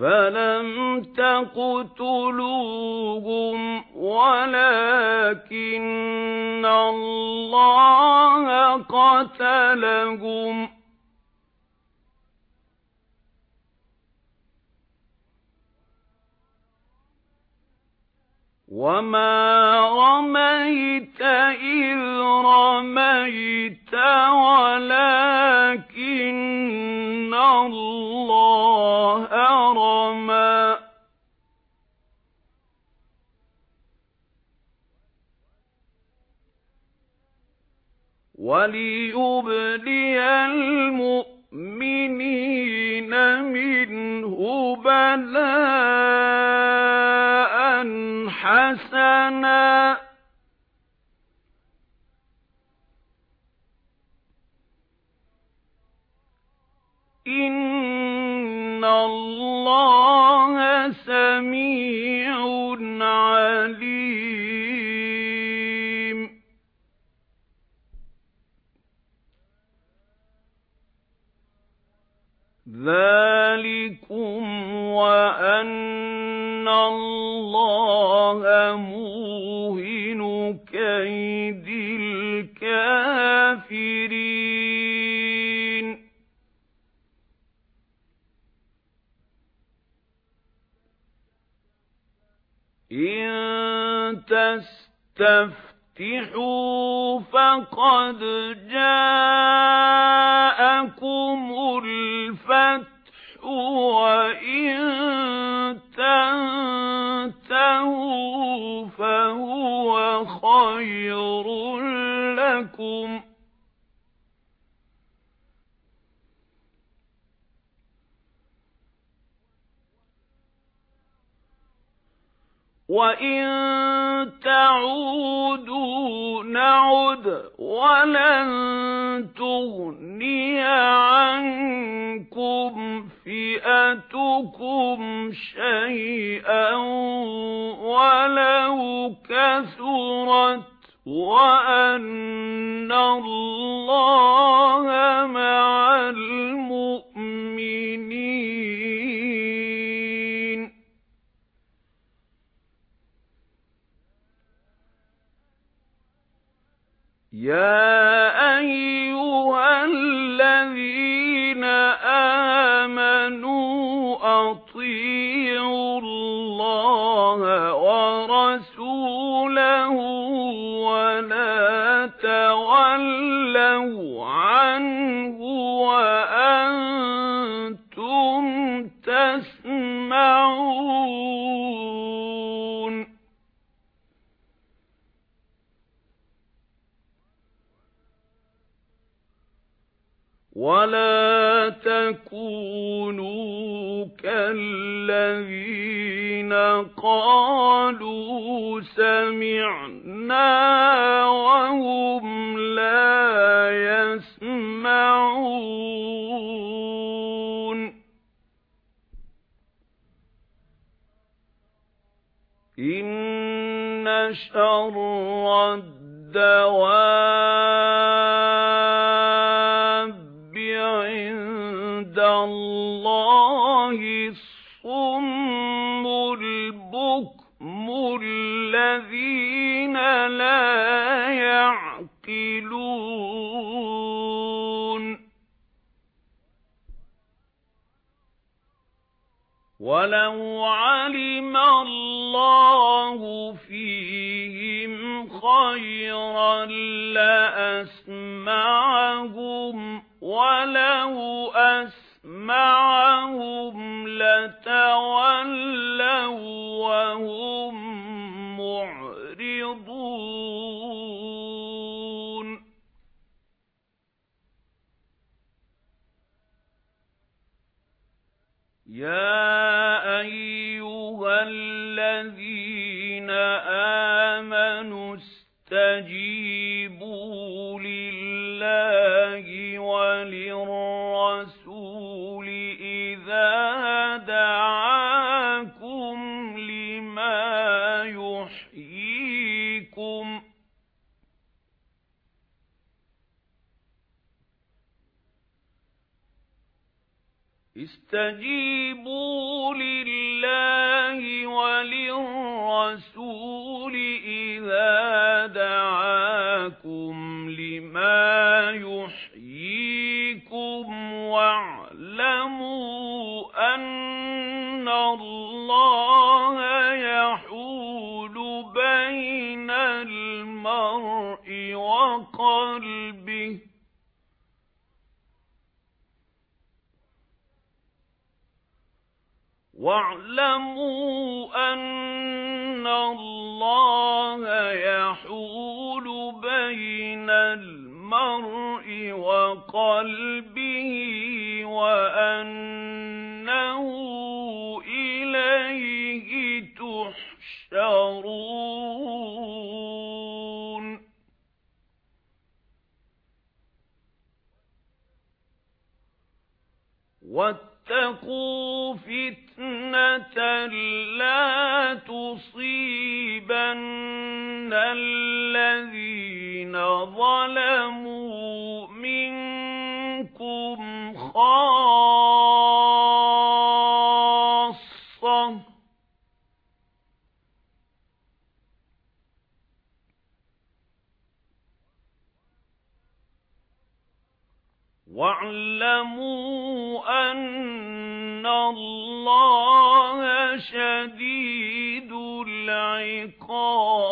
فَلَمْ تَقْتُلُوهُمْ وَلَكِنَّ اللَّهَ قَتَلَهُمْ وَمَا رَمَيْتَ إِذْ وَلِيُبْلِيَ الْمُؤْمِنِينَ مِنْهُ بَلَاءً حَسَنًا. إِنَّ اللَّهَ سَمِيعٌ ذَلِكُمْ وَأَنَّ اللَّهَ مُوهِنُ كَيْدِ الْكَافِرِينَ إِن تَسْتَفْتِحُوا فَقَدْ جَاءَكُمُ الْفَتْحُ وَإِن تَنْتَهُوا فَهُوَ خَيْرٌ لَكُمْ وَإِن تَعُودُوا نَعُدْ وَلَن تُغْنِيَ عَنكُمْ فِئَتُكُمْ شَيْئًا وَلَوْ كَثُرَتْ وَأَنَّ اللَّهَ مَعَ الْمُؤْمِنِينَ يَا أَيُّهَا الَّذِينَ آمَنُوا وَلَا تَكُونُوا كَالَّذِينَ قَالُوا سَمِعْنَا وَهُمْ لَا يَسْمَعُونَ. إِنَّ شَرَّ الدَّوَابِّ وَلَوْ عَلِمَ اللَّهُ فِيهِمْ خَيْرًا لَّأَسْمَعَهُمْ وَلَوْ أَسْمَعَهُمْ لَتَوَلَّوْا وَهُمْ مُعْرِضُونَ يَا اسْتَجِيبُوا لِلَّهِ وَلِلرَّسُولِ إِذَا دَعَاكُمْ لِمَا يُحْيِيكُمْ. استجيبوا لله واعلموا أن الله يحول بين المرء وقلبه وَاعْلَمُوا أَنَّ اللَّهَ يَحُولُ بَيْنَ الْمَرْءِ وَقَلْبِهِ وَأَنَّهُ إِلَيْهِ تُحْشَرُونَ. وَاتَّقُوا فِتْنَةً لَّا تُصِيبَنَّ وَاعْلَمُوا أَنَّ اللَّهَ شَدِيدُ الْعِقَابِ.